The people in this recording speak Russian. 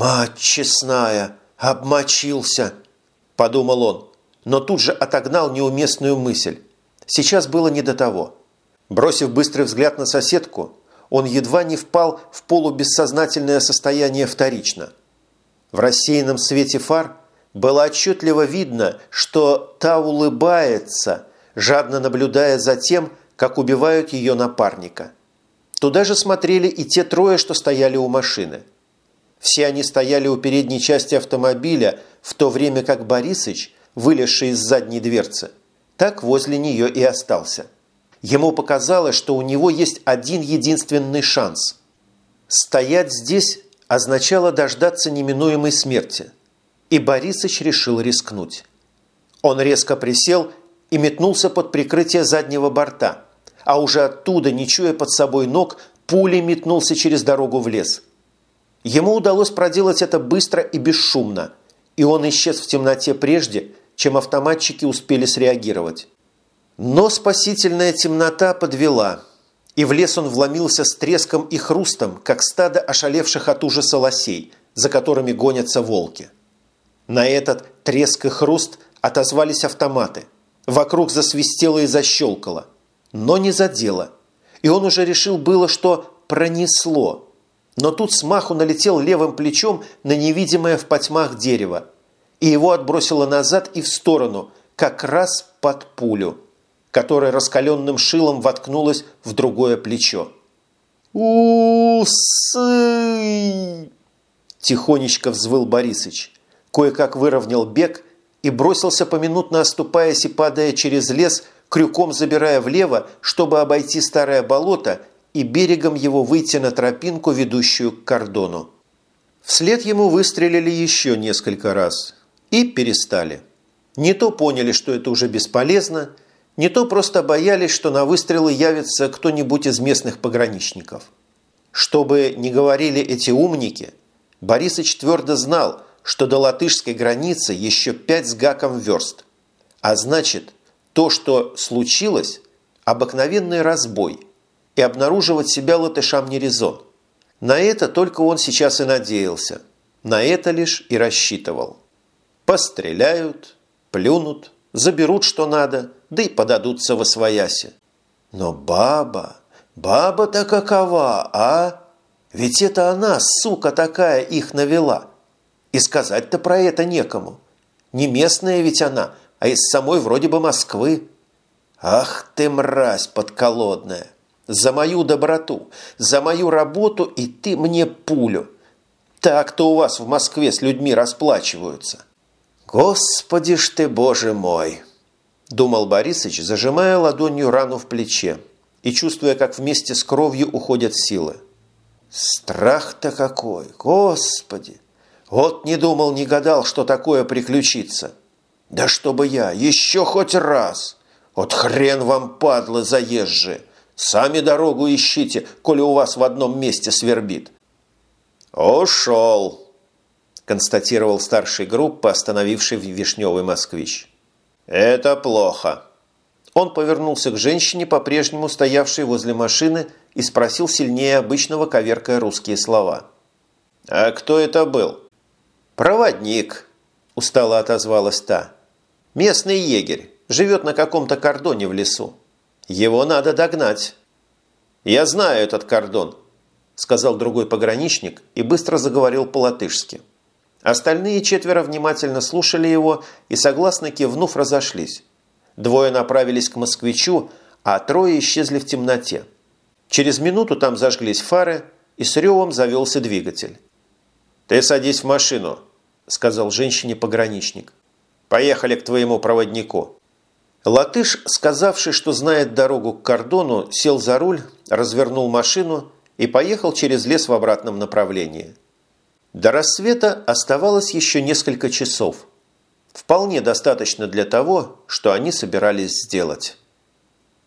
«Мать честная, обмочился!» – подумал он, но тут же отогнал неуместную мысль. Сейчас было не до того. Бросив быстрый взгляд на соседку, он едва не впал в полубессознательное состояние вторично. В рассеянном свете фар было отчетливо видно, что та улыбается, жадно наблюдая за тем, как убивают ее напарника. Туда же смотрели и те трое, что стояли у машины. Все они стояли у передней части автомобиля, в то время как Борисыч, вылезший из задней дверцы, так возле нее и остался. Ему показалось, что у него есть один единственный шанс. Стоять здесь означало дождаться неминуемой смерти. И Борисыч решил рискнуть. Он резко присел и метнулся под прикрытие заднего борта, а уже оттуда, не чуя под собой ног, пулей метнулся через дорогу в лес. Ему удалось проделать это быстро и бесшумно, и он исчез в темноте прежде, чем автоматчики успели среагировать. Но спасительная темнота подвела, и в лес он вломился с треском и хрустом, как стадо ошалевших от ужаса лосей, за которыми гонятся волки. На этот треск и хруст отозвались автоматы. Вокруг засвистело и защелкало, но не задело. И он уже решил было, что пронесло. Но тут смаху налетел левым плечом на невидимое в потьмах дерево, и его отбросило назад и в сторону, как раз под пулю которая раскаленным шилом воткнулась в другое плечо. «Усы!» Тихонечко взвыл Борисыч. Кое-как выровнял бег и бросился поминутно оступаясь и падая через лес, крюком забирая влево, чтобы обойти старое болото и берегом его выйти на тропинку, ведущую к кордону. Вслед ему выстрелили еще несколько раз и перестали. Не то поняли, что это уже бесполезно, не то просто боялись, что на выстрелы явится кто-нибудь из местных пограничников. Что бы ни говорили эти умники, Борисыч твердо знал, что до латышской границы еще пять с гаком верст. А значит, то, что случилось, обыкновенный разбой, и обнаруживать себя латышам не резон. На это только он сейчас и надеялся, на это лишь и рассчитывал. Постреляют, плюнут, заберут что надо – да и подадутся во свояси. Но баба, баба-то какова, а? Ведь это она, сука такая, их навела. И сказать-то про это некому. Не местная ведь она, а из самой вроде бы Москвы. Ах ты, мразь подколодная! За мою доброту, за мою работу и ты мне пулю. Так-то у вас в Москве с людьми расплачиваются. Господи ж ты, боже мой!» думал Борисыч, зажимая ладонью рану в плече и чувствуя, как вместе с кровью уходят силы. Страх-то какой, Господи! Вот не думал, не гадал, что такое приключится. Да чтобы я, еще хоть раз! Вот хрен вам, падлы заезжие! Сами дорогу ищите, коли у вас в одном месте свербит. «Ушел!» – констатировал старший группы, остановивший вишневый москвич. «Это плохо». Он повернулся к женщине, по-прежнему стоявшей возле машины, и спросил сильнее обычного, коверкая русские слова. «А кто это был?» «Проводник», – устало отозвалась та. «Местный егерь. Живет на каком-то кордоне в лесу. Его надо догнать». «Я знаю этот кордон», – сказал другой пограничник и быстро заговорил по-латышски. Остальные четверо внимательно слушали его и, согласно кивнув, разошлись. Двое направились к москвичу, а трое исчезли в темноте. Через минуту там зажглись фары, и с ревом завелся двигатель. «Ты садись в машину», – сказал женщине пограничник. «Поехали к твоему проводнику». Латыш, сказавший, что знает дорогу к кордону, сел за руль, развернул машину и поехал через лес в обратном направлении. До рассвета оставалось еще несколько часов. Вполне достаточно для того, что они собирались сделать.